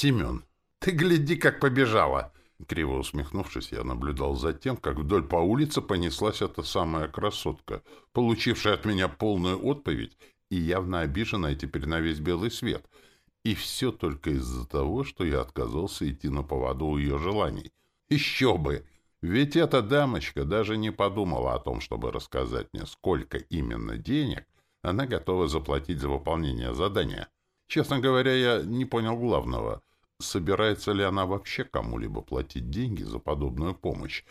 Семен, ты гляди, как побежала!» Криво усмехнувшись, я наблюдал за тем, как вдоль по улице понеслась эта самая красотка, получившая от меня полную отповедь и явно обиженная теперь на весь белый свет. И все только из-за того, что я отказался идти на поводу у ее желаний. Еще бы! Ведь эта дамочка даже не подумала о том, чтобы рассказать мне, сколько именно денег она готова заплатить за выполнение задания. Честно говоря, я не понял главного. Собирается ли она вообще кому-либо платить деньги за подобную помощь?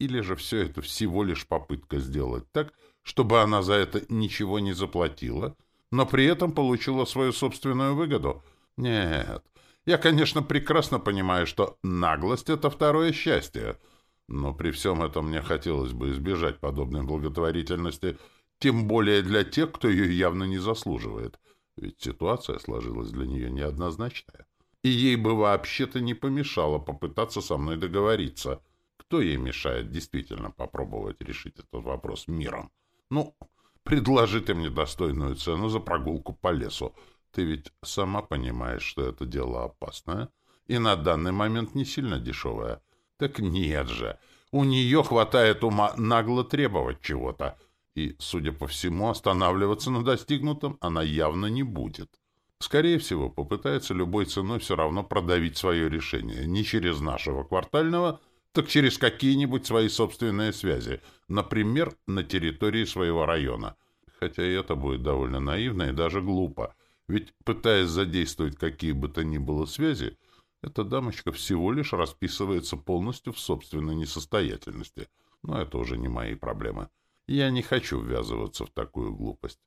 Или же все это всего лишь попытка сделать так, чтобы она за это ничего не заплатила, но при этом получила свою собственную выгоду? Нет. Я, конечно, прекрасно понимаю, что наглость — это второе счастье — но при всем этом мне хотелось бы избежать подобной благотворительности, тем более для тех, кто ее явно не заслуживает, ведь ситуация сложилась для нее неоднозначная. И ей бы вообще-то не помешало попытаться со мной договориться. Кто ей мешает действительно попробовать решить этот вопрос миром? Ну, предложи ты мне достойную цену за прогулку по лесу. Ты ведь сама понимаешь, что это дело опасное и на данный момент не сильно дешевое. Так нет же. У нее хватает ума нагло требовать чего-то. И, судя по всему, останавливаться на достигнутом она явно не будет. Скорее всего, попытается любой ценой все равно продавить свое решение. Не через нашего квартального, так через какие-нибудь свои собственные связи. Например, на территории своего района. Хотя и это будет довольно наивно и даже глупо. Ведь, пытаясь задействовать какие бы то ни было связи, эта дамочка всего лишь расписывается полностью в собственной несостоятельности. Но это уже не мои проблемы. Я не хочу ввязываться в такую глупость.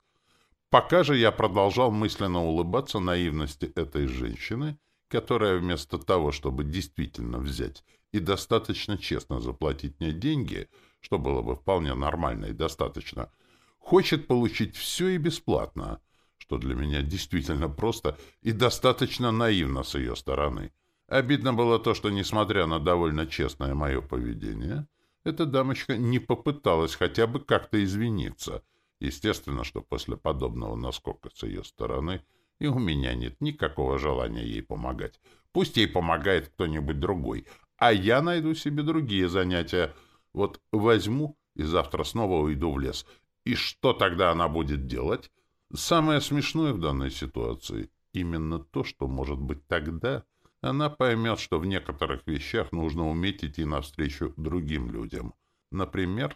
Пока же я продолжал мысленно улыбаться наивности этой женщины, которая вместо того, чтобы действительно взять и достаточно честно заплатить мне деньги, что было бы вполне нормально и достаточно, хочет получить все и бесплатно, что для меня действительно просто и достаточно наивно с ее стороны. Обидно было то, что, несмотря на довольно честное мое поведение, эта дамочка не попыталась хотя бы как-то извиниться. Естественно, что после подобного наскока с ее стороны и у меня нет никакого желания ей помогать. Пусть ей помогает кто-нибудь другой, а я найду себе другие занятия. Вот возьму и завтра снова уйду в лес. И что тогда она будет делать? Самое смешное в данной ситуации — именно то, что может быть тогда — она поймет, что в некоторых вещах нужно уметь идти навстречу другим людям. Например,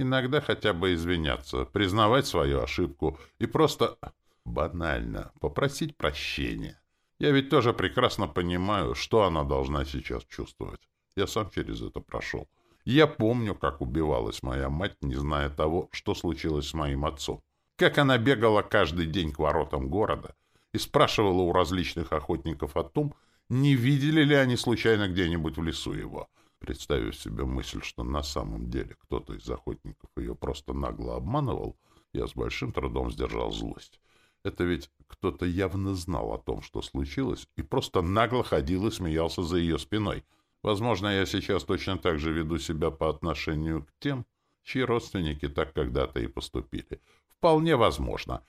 иногда хотя бы извиняться, признавать свою ошибку и просто банально попросить прощения. Я ведь тоже прекрасно понимаю, что она должна сейчас чувствовать. Я сам через это прошел. Я помню, как убивалась моя мать, не зная того, что случилось с моим отцом. Как она бегала каждый день к воротам города и спрашивала у различных охотников о том, не видели ли они случайно где-нибудь в лесу его. Представив себе мысль, что на самом деле кто-то из охотников ее просто нагло обманывал, я с большим трудом сдержал злость. Это ведь кто-то явно знал о том, что случилось, и просто нагло ходил и смеялся за ее спиной. Возможно, я сейчас точно так же веду себя по отношению к тем, чьи родственники так когда-то и поступили. Вполне возможно.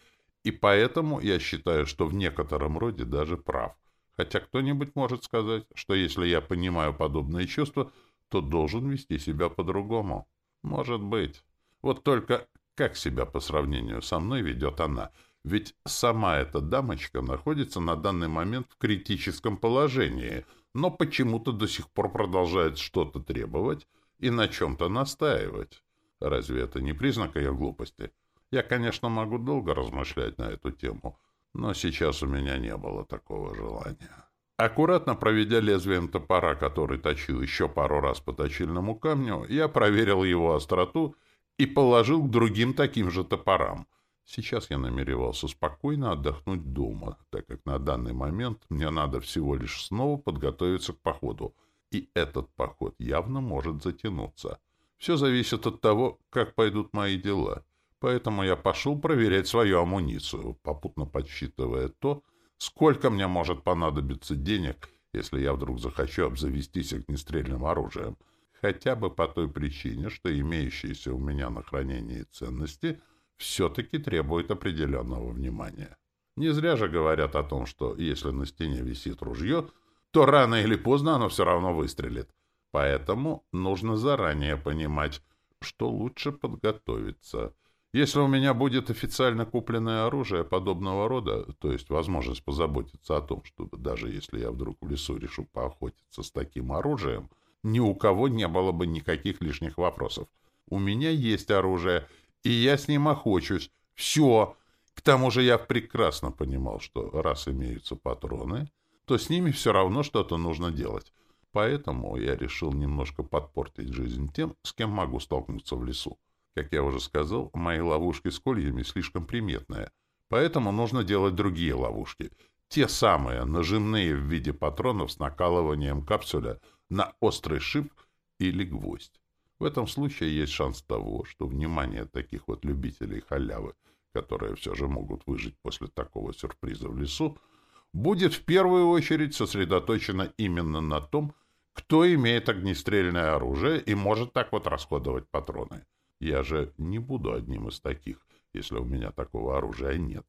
И поэтому я считаю, что в некотором роде даже прав — Хотя кто-нибудь может сказать, что если я понимаю подобные чувства, то должен вести себя по-другому. Может быть. Вот только как себя по сравнению со мной ведет она? Ведь сама эта дамочка находится на данный момент в критическом положении, но почему-то до сих пор продолжает что-то требовать и на чем-то настаивать. Разве это не признак ее глупости? Я, конечно, могу долго размышлять на эту тему, но сейчас у меня не было такого желания. Аккуратно проведя лезвием топора, который точил еще пару раз по точильному камню, я проверил его остроту и положил к другим таким же топорам. Сейчас я намеревался спокойно отдохнуть дома, так как на данный момент мне надо всего лишь снова подготовиться к походу, и этот поход явно может затянуться. Все зависит от того, как пойдут мои дела — Поэтому я пошел проверять свою амуницию, попутно подсчитывая то, сколько мне может понадобиться денег, если я вдруг захочу обзавестись огнестрельным оружием. Хотя бы по той причине, что имеющиеся у меня на хранении ценности все-таки требуют определенного внимания. Не зря же говорят о том, что если на стене висит ружье, то рано или поздно оно все равно выстрелит. Поэтому нужно заранее понимать, что лучше подготовиться. Если у меня будет официально купленное оружие подобного рода, то есть возможность позаботиться о том, чтобы даже если я вдруг в лесу решу поохотиться с таким оружием, ни у кого не было бы никаких лишних вопросов. У меня есть оружие, и я с ним охочусь. Все. К тому же я прекрасно понимал, что раз имеются патроны, то с ними все равно что-то нужно делать. Поэтому я решил немножко подпортить жизнь тем, с кем могу столкнуться в лесу. Как я уже сказал, мои ловушки с кольями слишком приметные, поэтому нужно делать другие ловушки. Те самые, нажимные в виде патронов с накалыванием капсуля на острый шип или гвоздь. В этом случае есть шанс того, что внимание таких вот любителей халявы, которые все же могут выжить после такого сюрприза в лесу, будет в первую очередь сосредоточено именно на том, кто имеет огнестрельное оружие и может так вот расходовать патроны. Я же не буду одним из таких, если у меня такого оружия нет.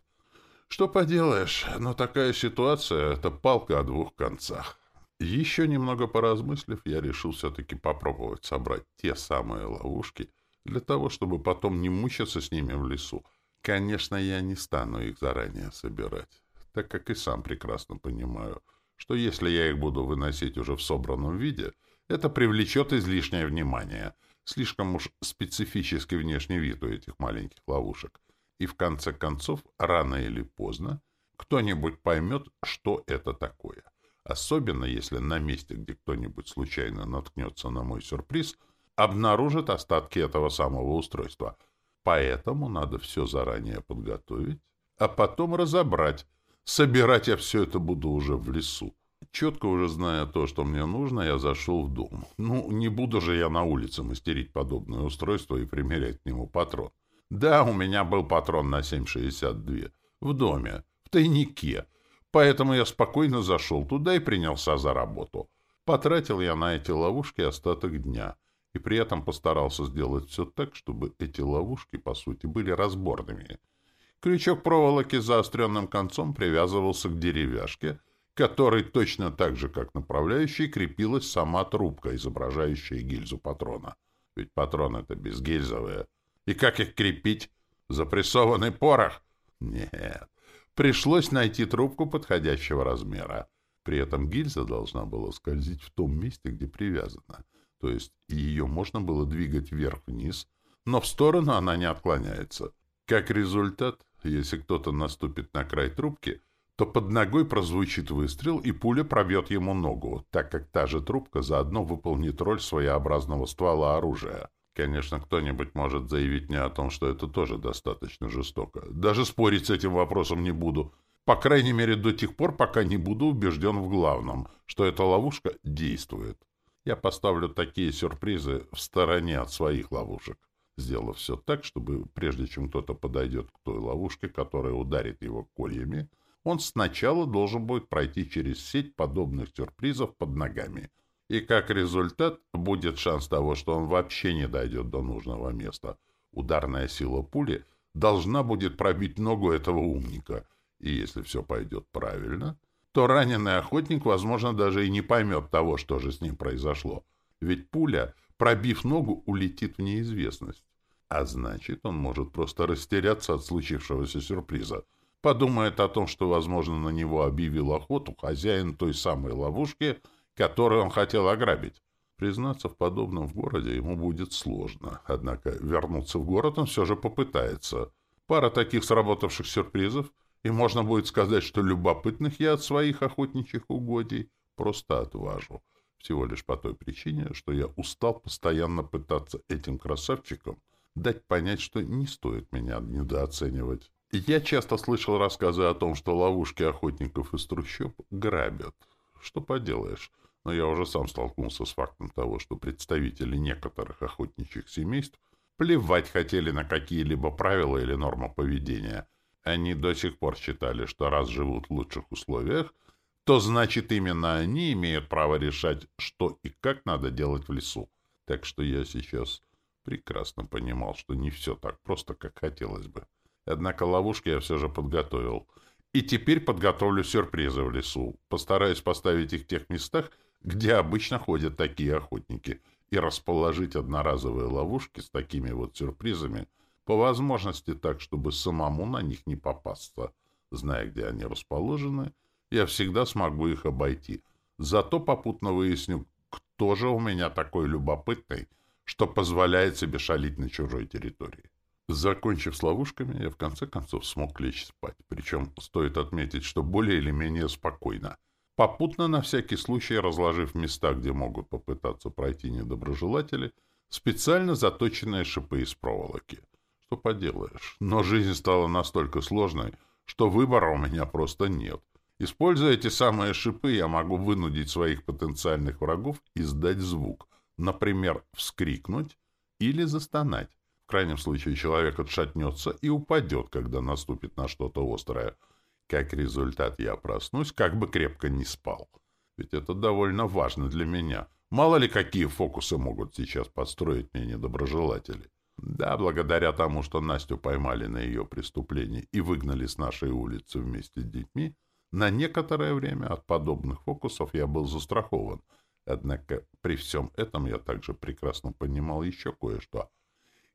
Что поделаешь, но такая ситуация — это палка о двух концах. Еще немного поразмыслив, я решил все-таки попробовать собрать те самые ловушки для того, чтобы потом не мучиться с ними в лесу. Конечно, я не стану их заранее собирать, так как и сам прекрасно понимаю, что если я их буду выносить уже в собранном виде, это привлечет излишнее внимание — Слишком уж специфический внешний вид у этих маленьких ловушек. И в конце концов, рано или поздно, кто-нибудь поймет, что это такое. Особенно, если на месте, где кто-нибудь случайно наткнется на мой сюрприз, обнаружит остатки этого самого устройства. Поэтому надо все заранее подготовить, а потом разобрать. Собирать я все это буду уже в лесу. Четко уже зная то, что мне нужно, я зашел в дом. Ну, не буду же я на улице мастерить подобное устройство и примерять к нему патрон. Да, у меня был патрон на 7,62. В доме, в тайнике. Поэтому я спокойно зашел туда и принялся за работу. Потратил я на эти ловушки остаток дня. И при этом постарался сделать все так, чтобы эти ловушки, по сути, были разборными. Крючок проволоки заостренным концом привязывался к деревяшке — которой точно так же, как направляющий, крепилась сама трубка, изображающая гильзу патрона. Ведь патроны — это безгильзовые. И как их крепить? Запрессованный порох? Нет. Пришлось найти трубку подходящего размера. При этом гильза должна была скользить в том месте, где привязана. То есть ее можно было двигать вверх-вниз, но в сторону она не отклоняется. Как результат, если кто-то наступит на край трубки — то под ногой прозвучит выстрел, и пуля пробьет ему ногу, так как та же трубка заодно выполнит роль своеобразного ствола оружия. Конечно, кто-нибудь может заявить мне о том, что это тоже достаточно жестоко. Даже спорить с этим вопросом не буду. По крайней мере, до тех пор, пока не буду убежден в главном, что эта ловушка действует. Я поставлю такие сюрпризы в стороне от своих ловушек, сделав все так, чтобы прежде чем кто-то подойдет к той ловушке, которая ударит его кольями, он сначала должен будет пройти через сеть подобных сюрпризов под ногами. И как результат будет шанс того, что он вообще не дойдет до нужного места. Ударная сила пули должна будет пробить ногу этого умника. И если все пойдет правильно, то раненый охотник, возможно, даже и не поймет того, что же с ним произошло. Ведь пуля, пробив ногу, улетит в неизвестность. А значит, он может просто растеряться от случившегося сюрприза — подумает о том, что, возможно, на него объявил охоту хозяин той самой ловушки, которую он хотел ограбить. Признаться в подобном в городе ему будет сложно, однако вернуться в город он все же попытается. Пара таких сработавших сюрпризов, и можно будет сказать, что любопытных я от своих охотничьих угодий просто отважу. Всего лишь по той причине, что я устал постоянно пытаться этим красавчикам дать понять, что не стоит меня недооценивать. Я часто слышал рассказы о том, что ловушки охотников из трущоб грабят. Что поделаешь, но я уже сам столкнулся с фактом того, что представители некоторых охотничьих семейств плевать хотели на какие-либо правила или нормы поведения. Они до сих пор считали, что раз живут в лучших условиях, то значит именно они имеют право решать, что и как надо делать в лесу. Так что я сейчас прекрасно понимал, что не все так просто, как хотелось бы. Однако ловушки я все же подготовил. И теперь подготовлю сюрпризы в лесу. Постараюсь поставить их в тех местах, где обычно ходят такие охотники, и расположить одноразовые ловушки с такими вот сюрпризами, по возможности так, чтобы самому на них не попасться. Зная, где они расположены, я всегда смогу их обойти. Зато попутно выясню, кто же у меня такой любопытный, что позволяет себе шалить на чужой территории. Закончив с ловушками, я в конце концов смог лечь спать. Причем стоит отметить, что более или менее спокойно. Попутно, на всякий случай, разложив места, где могут попытаться пройти недоброжелатели, специально заточенные шипы из проволоки. Что поделаешь, но жизнь стала настолько сложной, что выбора у меня просто нет. Используя эти самые шипы, я могу вынудить своих потенциальных врагов издать звук, например, вскрикнуть или застонать. Крайнем случае человек отшатнется и упадет, когда наступит на что-то острое. Как результат, я проснусь, как бы крепко не спал. Ведь это довольно важно для меня. Мало ли какие фокусы могут сейчас подстроить мне недоброжелатели. Да, благодаря тому, что Настю поймали на ее преступлении и выгнали с нашей улицы вместе с детьми, на некоторое время от подобных фокусов я был застрахован. Однако при всем этом я также прекрасно понимал еще кое-что.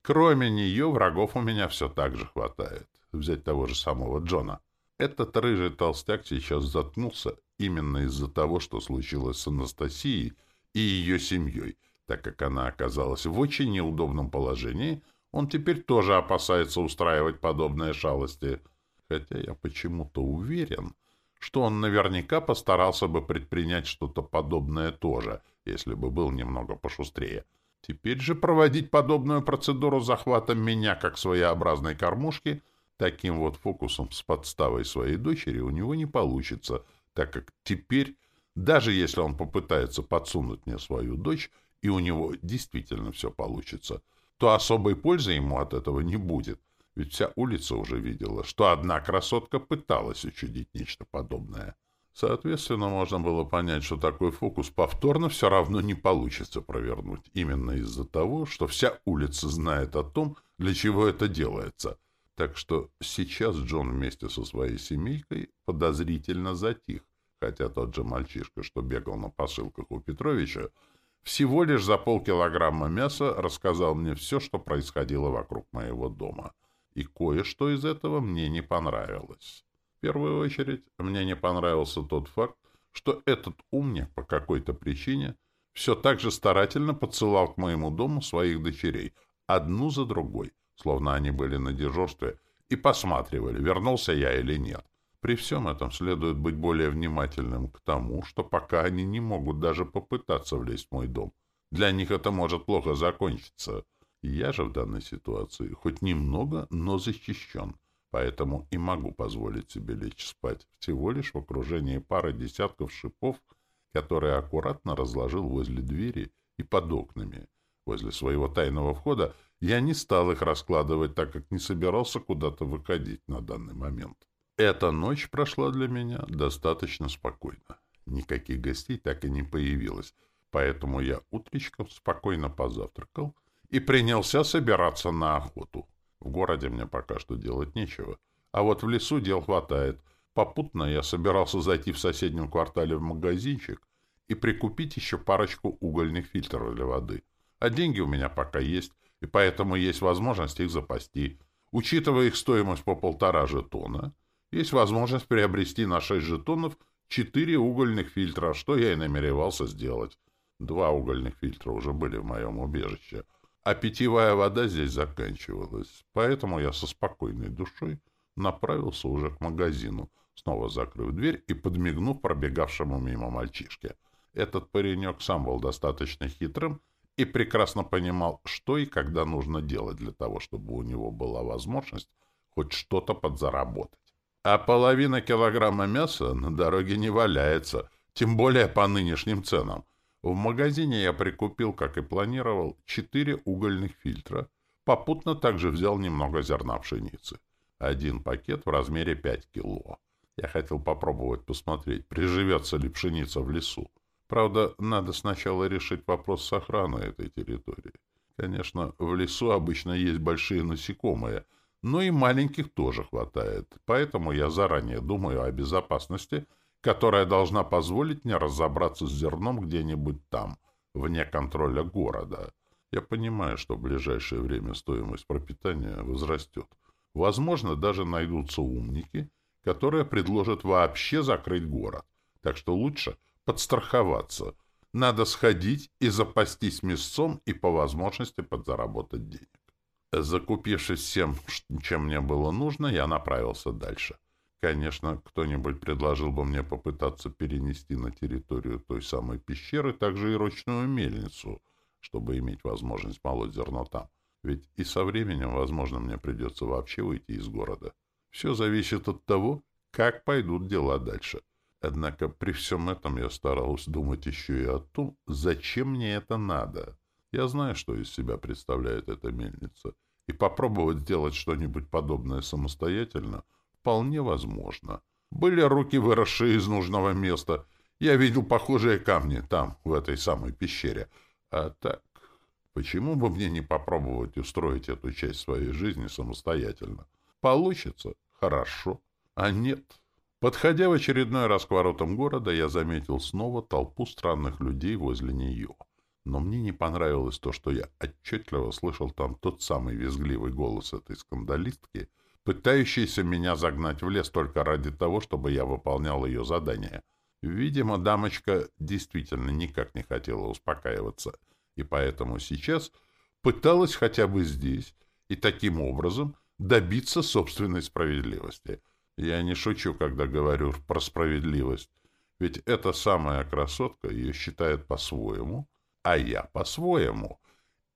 Кроме нее врагов у меня все так же хватает. Взять того же самого Джона. Этот рыжий толстяк сейчас заткнулся именно из-за того, что случилось с Анастасией и ее семьей. Так как она оказалась в очень неудобном положении, он теперь тоже опасается устраивать подобные шалости. Хотя я почему-то уверен, что он наверняка постарался бы предпринять что-то подобное тоже, если бы был немного пошустрее. Теперь же проводить подобную процедуру захвата меня как своеобразной кормушки таким вот фокусом с подставой своей дочери у него не получится, так как теперь, даже если он попытается подсунуть мне свою дочь, и у него действительно все получится, то особой пользы ему от этого не будет — ведь вся улица уже видела, что одна красотка пыталась учудить нечто подобное. Соответственно, можно было понять, что такой фокус повторно все равно не получится провернуть, именно из-за того, что вся улица знает о том, для чего это делается. Так что сейчас Джон вместе со своей семейкой подозрительно затих, хотя тот же мальчишка, что бегал на посылках у Петровича, всего лишь за полкилограмма мяса рассказал мне все, что происходило вокруг моего дома — и кое-что из этого мне не понравилось. Первую очередь, мне не понравился тот факт, что этот умник по какой-то причине все так же старательно подсылал к моему дому своих дочерей, одну за другой, словно они были на дежурстве, и посматривали, вернулся я или нет. При всем этом следует быть более внимательным к тому, что пока они не могут даже попытаться влезть в мой дом. Для них это может плохо закончиться. Я же в данной ситуации хоть немного, но защищен, поэтому и могу позволить себе лечь спать всего лишь в окружении пары десятков шипов, которые аккуратно разложил возле двери и под окнами. Возле своего тайного входа я не стал их раскладывать, так как не собирался куда-то выходить на данный момент. Эта ночь прошла для меня достаточно спокойно. Никаких гостей так и не появилось, поэтому я утречком спокойно позавтракал и принялся собираться на охоту. В городе мне пока что делать нечего, а вот в лесу дел хватает. Попутно я собирался зайти в соседнем квартале в магазинчик и прикупить еще парочку угольных фильтров для воды. А деньги у меня пока есть, и поэтому есть возможность их запасти. Учитывая их стоимость по полтора жетона, есть возможность приобрести на шесть жетонов четыре угольных фильтра, что я и намеревался сделать. Два угольных фильтра уже были в моем убежище — а питьевая вода здесь заканчивалась, поэтому я со спокойной душой направился уже к магазину, снова закрыв дверь и подмигнув пробегавшему мимо мальчишке. Этот паренек сам был достаточно хитрым и прекрасно понимал, что и когда нужно делать для того, чтобы у него была возможность хоть что-то подзаработать. А половина килограмма мяса на дороге не валяется, тем более по нынешним ценам — в магазине я прикупил, как и планировал, четыре угольных фильтра. Попутно также взял немного зерна пшеницы. Один пакет в размере 5 кило. Я хотел попробовать посмотреть, приживется ли пшеница в лесу. Правда, надо сначала решить вопрос с охраной этой территории. Конечно, в лесу обычно есть большие насекомые, но и маленьких тоже хватает. Поэтому я заранее думаю о безопасности, которая должна позволить мне разобраться с зерном где-нибудь там, вне контроля города. Я понимаю, что в ближайшее время стоимость пропитания возрастет. Возможно, даже найдутся умники, которые предложат вообще закрыть город. Так что лучше подстраховаться. Надо сходить и запастись мясцом и по возможности подзаработать денег. Закупившись всем, чем мне было нужно, я направился дальше. Конечно, кто-нибудь предложил бы мне попытаться перенести на территорию той самой пещеры также и ручную мельницу, чтобы иметь возможность молоть зерно там. Ведь и со временем, возможно, мне придется вообще уйти из города. Все зависит от того, как пойдут дела дальше. Однако при всем этом я старался думать еще и о том, зачем мне это надо. Я знаю, что из себя представляет эта мельница, и попробовать сделать что-нибудь подобное самостоятельно вполне возможно. Были руки, выросшие из нужного места. Я видел похожие камни там, в этой самой пещере. А так, почему бы мне не попробовать устроить эту часть своей жизни самостоятельно? Получится? Хорошо. А нет... Подходя в очередной раз к воротам города, я заметил снова толпу странных людей возле нее. Но мне не понравилось то, что я отчетливо слышал там тот самый визгливый голос этой скандалистки, пытающейся меня загнать в лес только ради того, чтобы я выполнял ее задание. Видимо, дамочка действительно никак не хотела успокаиваться, и поэтому сейчас пыталась хотя бы здесь и таким образом добиться собственной справедливости. Я не шучу, когда говорю про справедливость, ведь эта самая красотка ее считает по-своему, а я по-своему.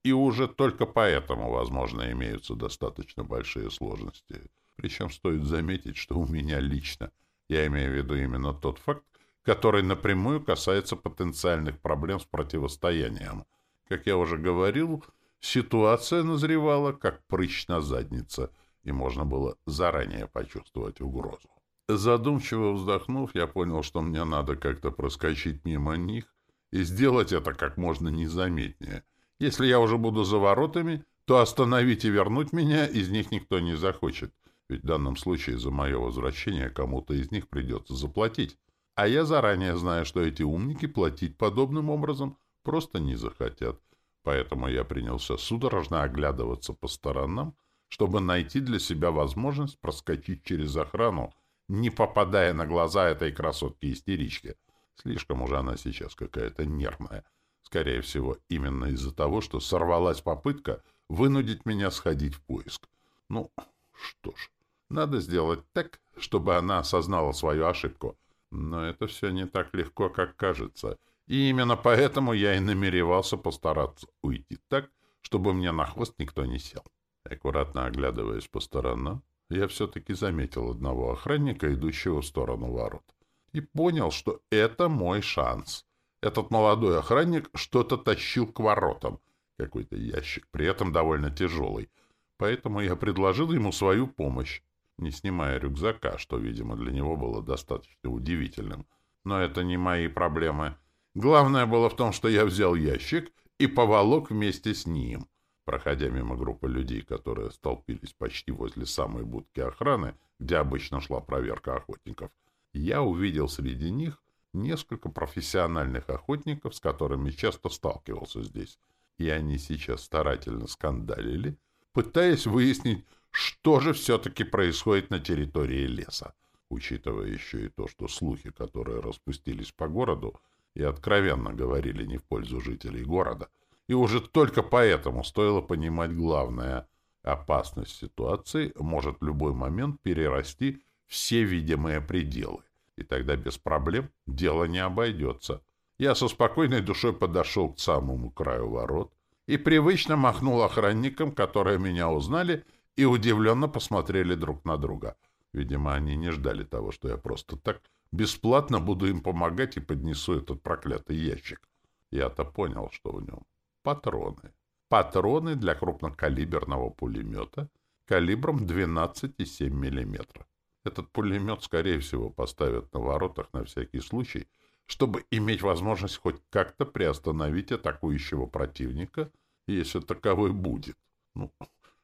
И уже только поэтому, возможно, имеются достаточно большие сложности. Причем стоит заметить, что у меня лично, я имею в виду именно тот факт, который напрямую касается потенциальных проблем с противостоянием. Как я уже говорил, ситуация назревала, как прыщ на заднице, и можно было заранее почувствовать угрозу. Задумчиво вздохнув, я понял, что мне надо как-то проскочить мимо них, и сделать это как можно незаметнее. Если я уже буду за воротами, то остановить и вернуть меня из них никто не захочет, ведь в данном случае за мое возвращение кому-то из них придется заплатить. А я заранее знаю, что эти умники платить подобным образом просто не захотят. Поэтому я принялся судорожно оглядываться по сторонам, чтобы найти для себя возможность проскочить через охрану, не попадая на глаза этой красотки-истерички. Слишком уже она сейчас какая-то нервная. Скорее всего, именно из-за того, что сорвалась попытка вынудить меня сходить в поиск. Ну, что ж, надо сделать так, чтобы она осознала свою ошибку. Но это все не так легко, как кажется. И именно поэтому я и намеревался постараться уйти так, чтобы мне на хвост никто не сел. Аккуратно оглядываясь по сторонам, я все-таки заметил одного охранника, идущего в сторону ворот и понял, что это мой шанс. Этот молодой охранник что-то тащил к воротам, какой-то ящик, при этом довольно тяжелый. Поэтому я предложил ему свою помощь, не снимая рюкзака, что, видимо, для него было достаточно удивительным. Но это не мои проблемы. Главное было в том, что я взял ящик и поволок вместе с ним. Проходя мимо группы людей, которые столпились почти возле самой будки охраны, где обычно шла проверка охотников, я увидел среди них несколько профессиональных охотников, с которыми часто сталкивался здесь, и они сейчас старательно скандалили, пытаясь выяснить, что же все-таки происходит на территории леса, учитывая еще и то, что слухи, которые распустились по городу, и откровенно говорили не в пользу жителей города, и уже только поэтому стоило понимать главное — опасность ситуации может в любой момент перерасти все видимые пределы, и тогда без проблем дело не обойдется. Я со спокойной душой подошел к самому краю ворот и привычно махнул охранникам, которые меня узнали и удивленно посмотрели друг на друга. Видимо, они не ждали того, что я просто так бесплатно буду им помогать и поднесу этот проклятый ящик. Я-то понял, что в нем патроны. Патроны для крупнокалиберного пулемета калибром 12,7 мм. Этот пулемет, скорее всего, поставят на воротах на всякий случай, чтобы иметь возможность хоть как-то приостановить атакующего противника, если таковой будет. Ну,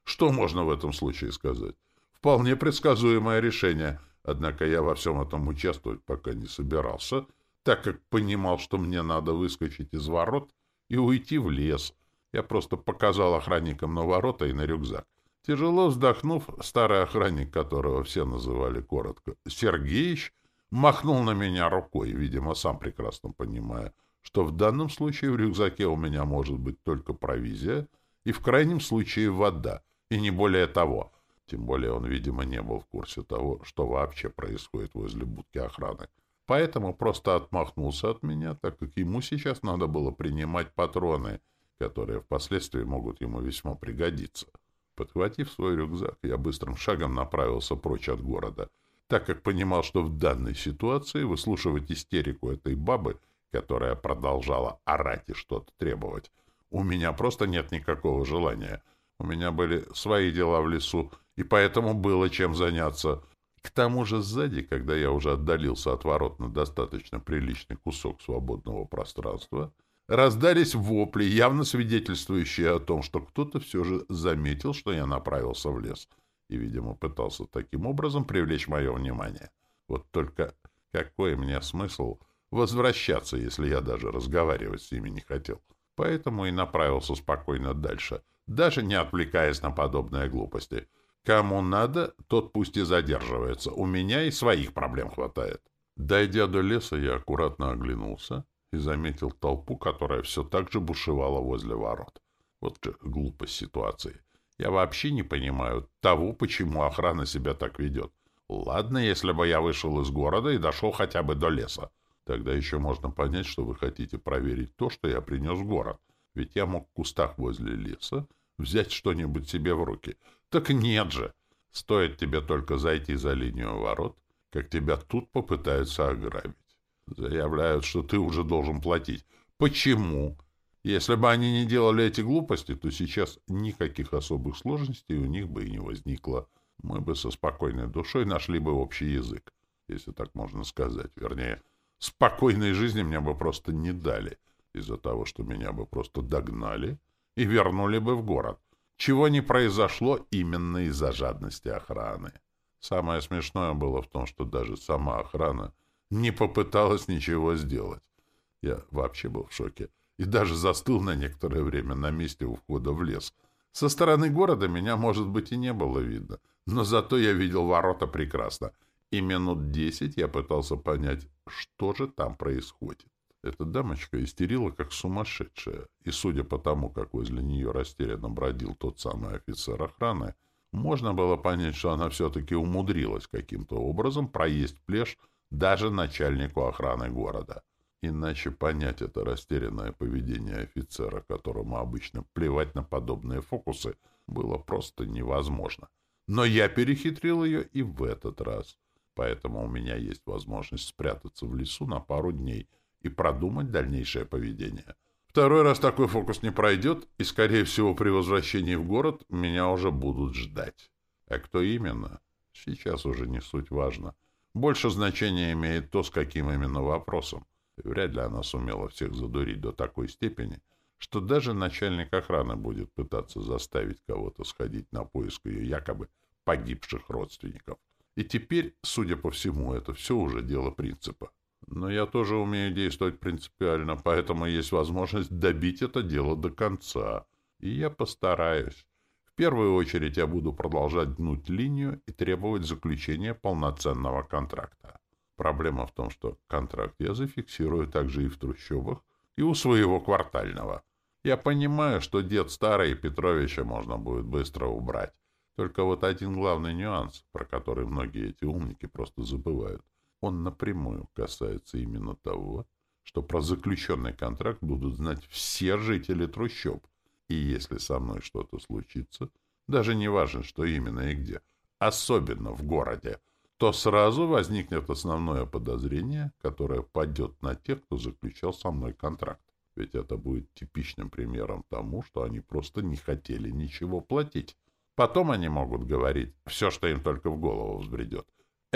Что можно в этом случае сказать? Вполне предсказуемое решение, однако я во всем этом участвовать пока не собирался, так как понимал, что мне надо выскочить из ворот и уйти в лес. Я просто показал охранникам на ворота и на рюкзак. Тяжело вздохнув, старый охранник, которого все называли коротко Сергеич, махнул на меня рукой, видимо, сам прекрасно понимая, что в данном случае в рюкзаке у меня может быть только провизия и в крайнем случае вода, и не более того. Тем более он, видимо, не был в курсе того, что вообще происходит возле будки охраны. Поэтому просто отмахнулся от меня, так как ему сейчас надо было принимать патроны, которые впоследствии могут ему весьма пригодиться. Подхватив свой рюкзак, я быстрым шагом направился прочь от города, так как понимал, что в данной ситуации выслушивать истерику этой бабы, которая продолжала орать и что-то требовать, у меня просто нет никакого желания — у меня были свои дела в лесу, и поэтому было чем заняться. К тому же сзади, когда я уже отдалился от ворот на достаточно приличный кусок свободного пространства, раздались вопли, явно свидетельствующие о том, что кто-то все же заметил, что я направился в лес, и, видимо, пытался таким образом привлечь мое внимание. Вот только какой мне смысл возвращаться, если я даже разговаривать с ними не хотел? Поэтому и направился спокойно дальше — даже не отвлекаясь на подобные глупости. Кому надо, тот пусть и задерживается. У меня и своих проблем хватает. Дойдя до леса, я аккуратно оглянулся и заметил толпу, которая все так же бушевала возле ворот. Вот же глупость ситуации. Я вообще не понимаю того, почему охрана себя так ведет. Ладно, если бы я вышел из города и дошел хотя бы до леса. Тогда еще можно понять, что вы хотите проверить то, что я принес в город. Ведь я мог в кустах возле леса взять что-нибудь себе в руки. Так нет же! Стоит тебе только зайти за линию ворот, как тебя тут попытаются ограбить. Заявляют, что ты уже должен платить. Почему? Если бы они не делали эти глупости, то сейчас никаких особых сложностей у них бы и не возникло. Мы бы со спокойной душой нашли бы общий язык, если так можно сказать. Вернее, спокойной жизни мне бы просто не дали из-за того, что меня бы просто догнали и вернули бы в город, чего не произошло именно из-за жадности охраны. Самое смешное было в том, что даже сама охрана не попыталась ничего сделать. Я вообще был в шоке и даже застыл на некоторое время на месте у входа в лес. Со стороны города меня, может быть, и не было видно, но зато я видел ворота прекрасно, и минут десять я пытался понять, что же там происходит. Эта дамочка истерила, как сумасшедшая, и, судя по тому, как возле нее растерянно бродил тот самый офицер охраны, можно было понять, что она все-таки умудрилась каким-то образом проесть плешь даже начальнику охраны города. Иначе понять это растерянное поведение офицера, которому обычно плевать на подобные фокусы, было просто невозможно. Но я перехитрил ее и в этот раз. Поэтому у меня есть возможность спрятаться в лесу на пару дней — и продумать дальнейшее поведение. Второй раз такой фокус не пройдет, и, скорее всего, при возвращении в город меня уже будут ждать. А кто именно? Сейчас уже не суть важно. Больше значения имеет то, с каким именно вопросом. Вряд ли она сумела всех задурить до такой степени, что даже начальник охраны будет пытаться заставить кого-то сходить на поиск ее якобы погибших родственников. И теперь, судя по всему, это все уже дело принципа. Но я тоже умею действовать принципиально, поэтому есть возможность добить это дело до конца. И я постараюсь. Первую очередь я буду продолжать гнуть линию и требовать заключения полноценного контракта. Проблема в том, что контракт я зафиксирую также и в трущобах, и у своего квартального. Я понимаю, что дед старый Петровича можно будет быстро убрать. Только вот один главный нюанс, про который многие эти умники просто забывают он напрямую касается именно того, что про заключенный контракт будут знать все жители трущоб. И если со мной что-то случится, даже не важно, что именно и где, особенно в городе, то сразу возникнет основное подозрение, которое падет на тех, кто заключал со мной контракт. Ведь это будет типичным примером тому, что они просто не хотели ничего платить. Потом они могут говорить все, что им только в голову взбредет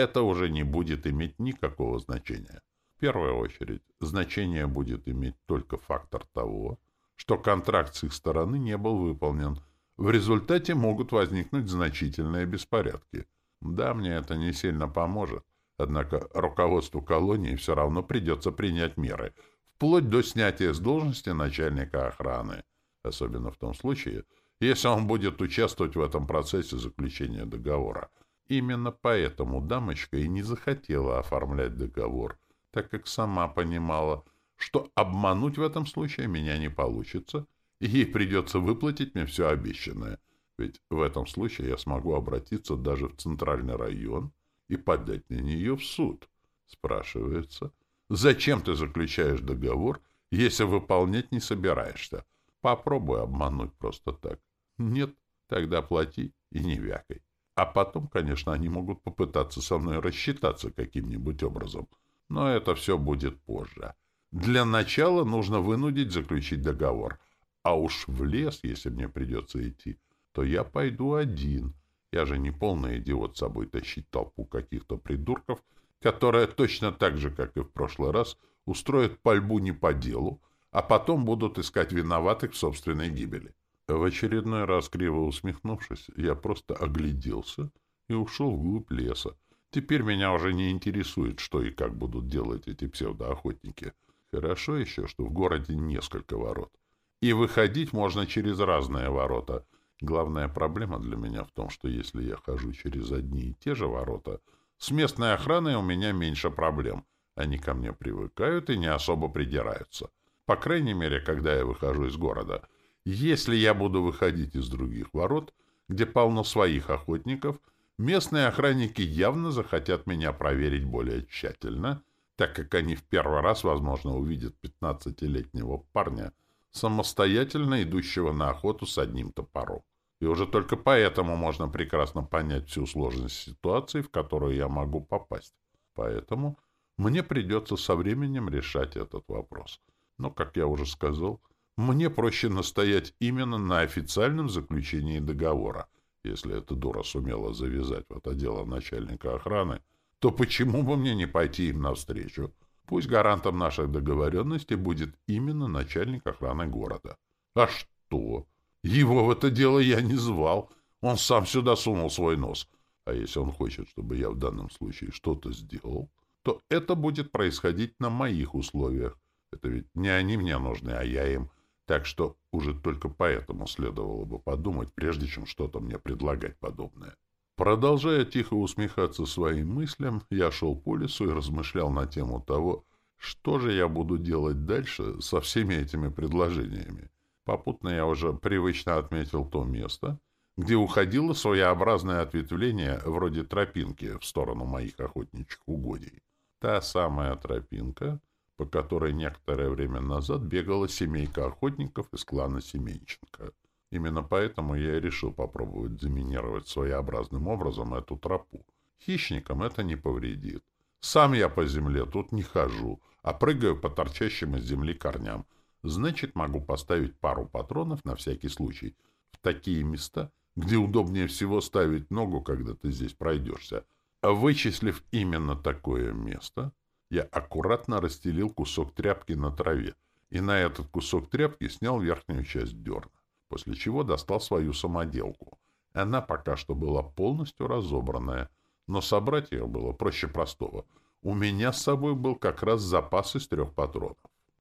это уже не будет иметь никакого значения. В первую очередь, значение будет иметь только фактор того, что контракт с их стороны не был выполнен. В результате могут возникнуть значительные беспорядки. Да, мне это не сильно поможет, однако руководству колонии все равно придется принять меры, вплоть до снятия с должности начальника охраны, особенно в том случае, если он будет участвовать в этом процессе заключения договора. Именно поэтому дамочка и не захотела оформлять договор, так как сама понимала, что обмануть в этом случае меня не получится, и ей придется выплатить мне все обещанное. Ведь в этом случае я смогу обратиться даже в центральный район и подать на нее в суд. Спрашивается, зачем ты заключаешь договор, если выполнять не собираешься? Попробуй обмануть просто так. Нет, тогда плати и не вякай. А потом, конечно, они могут попытаться со мной рассчитаться каким-нибудь образом. Но это все будет позже. Для начала нужно вынудить заключить договор. А уж в лес, если мне придется идти, то я пойду один. Я же не полный идиот с собой тащить толпу каких-то придурков, которые точно так же, как и в прошлый раз, устроят пальбу не по делу, а потом будут искать виноватых в собственной гибели. В очередной раз, криво усмехнувшись, я просто огляделся и ушел вглубь леса. Теперь меня уже не интересует, что и как будут делать эти псевдоохотники. Хорошо еще, что в городе несколько ворот. И выходить можно через разные ворота. Главная проблема для меня в том, что если я хожу через одни и те же ворота, с местной охраной у меня меньше проблем. Они ко мне привыкают и не особо придираются. По крайней мере, когда я выхожу из города — если я буду выходить из других ворот, где полно своих охотников, местные охранники явно захотят меня проверить более тщательно, так как они в первый раз, возможно, увидят пятнадцатилетнего парня, самостоятельно идущего на охоту с одним топором. И уже только поэтому можно прекрасно понять всю сложность ситуации, в которую я могу попасть. Поэтому мне придется со временем решать этот вопрос. Но, как я уже сказал, мне проще настоять именно на официальном заключении договора. Если эта дура сумела завязать в это дело начальника охраны, то почему бы мне не пойти им навстречу? Пусть гарантом наших договоренностей будет именно начальник охраны города. А что? Его в это дело я не звал. Он сам сюда сунул свой нос. А если он хочет, чтобы я в данном случае что-то сделал, то это будет происходить на моих условиях. Это ведь не они мне нужны, а я им. Так что уже только поэтому следовало бы подумать, прежде чем что-то мне предлагать подобное. Продолжая тихо усмехаться своим мыслям, я шел по лесу и размышлял на тему того, что же я буду делать дальше со всеми этими предложениями. Попутно я уже привычно отметил то место, где уходило своеобразное ответвление вроде тропинки в сторону моих охотничьих угодий. Та самая тропинка, по которой некоторое время назад бегала семейка охотников из клана Семенченко. Именно поэтому я и решил попробовать заминировать своеобразным образом эту тропу. Хищникам это не повредит. Сам я по земле тут не хожу, а прыгаю по торчащим из земли корням. Значит, могу поставить пару патронов на всякий случай в такие места, где удобнее всего ставить ногу, когда ты здесь пройдешься. Вычислив именно такое место, я аккуратно расстелил кусок тряпки на траве и на этот кусок тряпки снял верхнюю часть дерна, после чего достал свою самоделку. Она пока что была полностью разобранная, но собрать ее было проще простого. У меня с собой был как раз запас из трех патронов.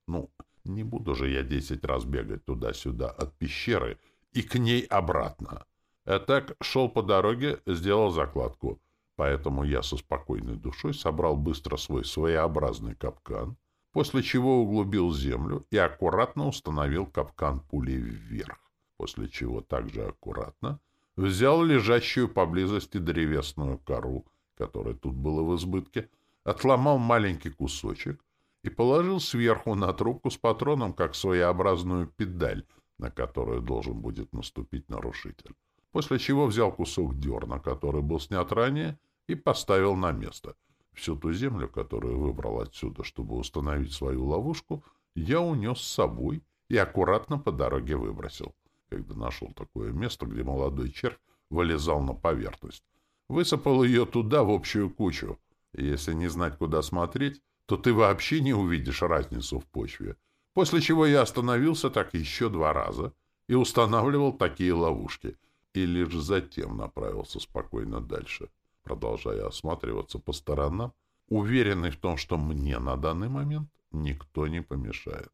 Ну, не буду же я десять раз бегать туда-сюда от пещеры и к ней обратно. А так шел по дороге, сделал закладку — Поэтому я со спокойной душой собрал быстро свой своеобразный капкан, после чего углубил землю и аккуратно установил капкан пулей вверх, после чего также аккуратно взял лежащую поблизости древесную кору, которая тут была в избытке, отломал маленький кусочек и положил сверху на трубку с патроном как своеобразную педаль, на которую должен будет наступить нарушитель. После чего взял кусок дерна, который был снят ранее, и поставил на место. Всю ту землю, которую выбрал отсюда, чтобы установить свою ловушку, я унес с собой и аккуратно по дороге выбросил, когда нашел такое место, где молодой червь вылезал на поверхность. Высыпал ее туда, в общую кучу. если не знать, куда смотреть, то ты вообще не увидишь разницу в почве. После чего я остановился так еще два раза и устанавливал такие ловушки, и лишь затем направился спокойно дальше, продолжая осматриваться по сторонам, уверенный в том, что мне на данный момент никто не помешает.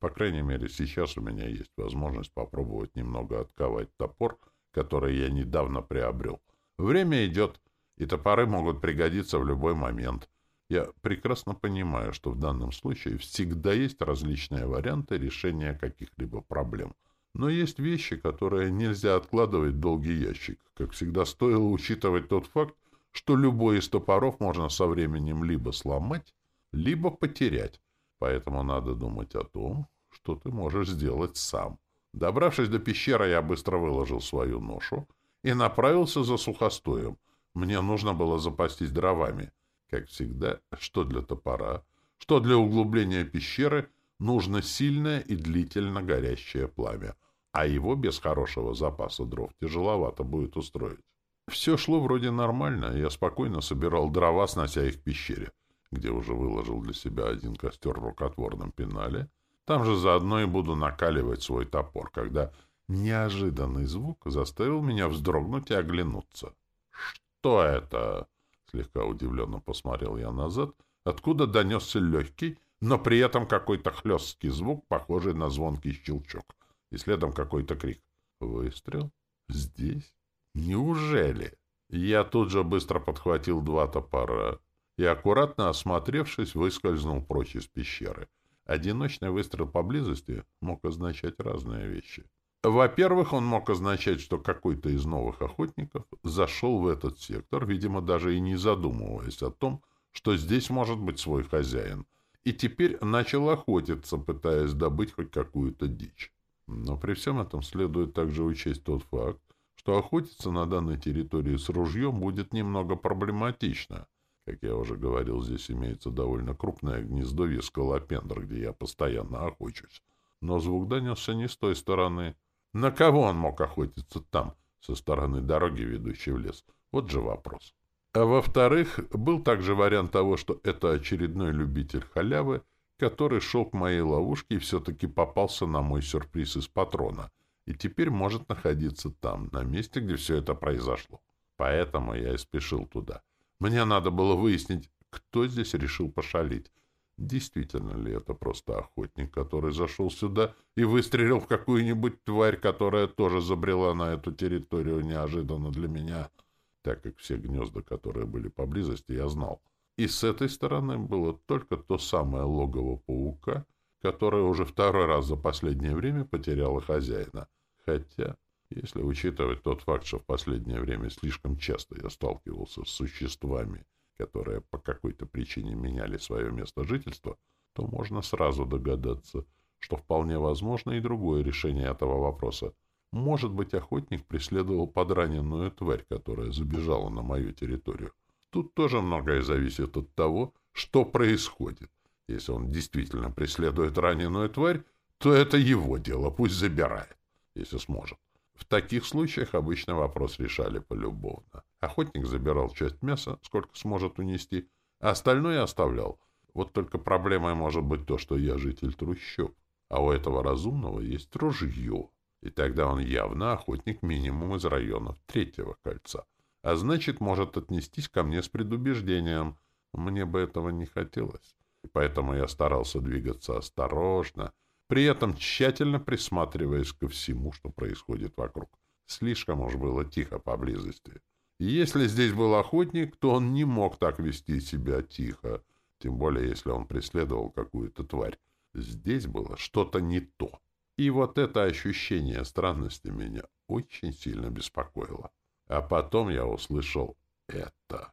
По крайней мере, сейчас у меня есть возможность попробовать немного отковать топор, который я недавно приобрел. Время идет, и топоры могут пригодиться в любой момент. Я прекрасно понимаю, что в данном случае всегда есть различные варианты решения каких-либо проблем. Но есть вещи, которые нельзя откладывать в долгий ящик. Как всегда, стоило учитывать тот факт, что любой из топоров можно со временем либо сломать, либо потерять. Поэтому надо думать о том, что ты можешь сделать сам. Добравшись до пещеры, я быстро выложил свою ношу и направился за сухостоем. Мне нужно было запастись дровами. Как всегда, что для топора, что для углубления пещеры, нужно сильное и длительно горящее пламя, а его без хорошего запаса дров тяжеловато будет устроить. Все шло вроде нормально, я спокойно собирал дрова, снося их к пещере, где уже выложил для себя один костер в рукотворном пенале. Там же заодно и буду накаливать свой топор, когда неожиданный звук заставил меня вздрогнуть и оглянуться. «Что это?» — слегка удивленно посмотрел я назад, откуда донесся легкий, но при этом какой-то хлесткий звук, похожий на звонкий щелчок, и следом какой-то крик. «Выстрел? Здесь?» Неужели? Я тут же быстро подхватил два топора и, аккуратно осмотревшись, выскользнул прочь из пещеры. Одиночный выстрел поблизости мог означать разные вещи. Во-первых, он мог означать, что какой-то из новых охотников зашел в этот сектор, видимо, даже и не задумываясь о том, что здесь может быть свой хозяин, и теперь начал охотиться, пытаясь добыть хоть какую-то дичь. Но при всем этом следует также учесть тот факт, что охотиться на данной территории с ружьем будет немного проблематично. Как я уже говорил, здесь имеется довольно крупное гнездовье скалопендр, где я постоянно охочусь. Но звук донесся не с той стороны. На кого он мог охотиться там, со стороны дороги, ведущей в лес? Вот же вопрос. А во-вторых, был также вариант того, что это очередной любитель халявы, который шел к моей ловушке и все-таки попался на мой сюрприз из патрона — и теперь может находиться там, на месте, где все это произошло. Поэтому я и спешил туда. Мне надо было выяснить, кто здесь решил пошалить. Действительно ли это просто охотник, который зашел сюда и выстрелил в какую-нибудь тварь, которая тоже забрела на эту территорию неожиданно для меня, так как все гнезда, которые были поблизости, я знал. И с этой стороны было только то самое логово паука, которое уже второй раз за последнее время потеряло хозяина. Хотя, если учитывать тот факт, что в последнее время слишком часто я сталкивался с существами, которые по какой-то причине меняли свое место жительства, то можно сразу догадаться, что вполне возможно и другое решение этого вопроса. Может быть, охотник преследовал подраненную тварь, которая забежала на мою территорию. Тут тоже многое зависит от того, что происходит. Если он действительно преследует раненую тварь, то это его дело, пусть забирает, если сможет. В таких случаях обычно вопрос решали полюбовно. Охотник забирал часть мяса, сколько сможет унести, а остальное оставлял. Вот только проблемой может быть то, что я житель трущоб, а у этого разумного есть ружье. И тогда он явно охотник минимум из районов третьего кольца. А значит, может отнестись ко мне с предубеждением. Мне бы этого не хотелось поэтому я старался двигаться осторожно, при этом тщательно присматриваясь ко всему, что происходит вокруг. Слишком уж было тихо поблизости. Если здесь был охотник, то он не мог так вести себя тихо, тем более если он преследовал какую-то тварь. Здесь было что-то не то. И вот это ощущение странности меня очень сильно беспокоило. А потом я услышал это.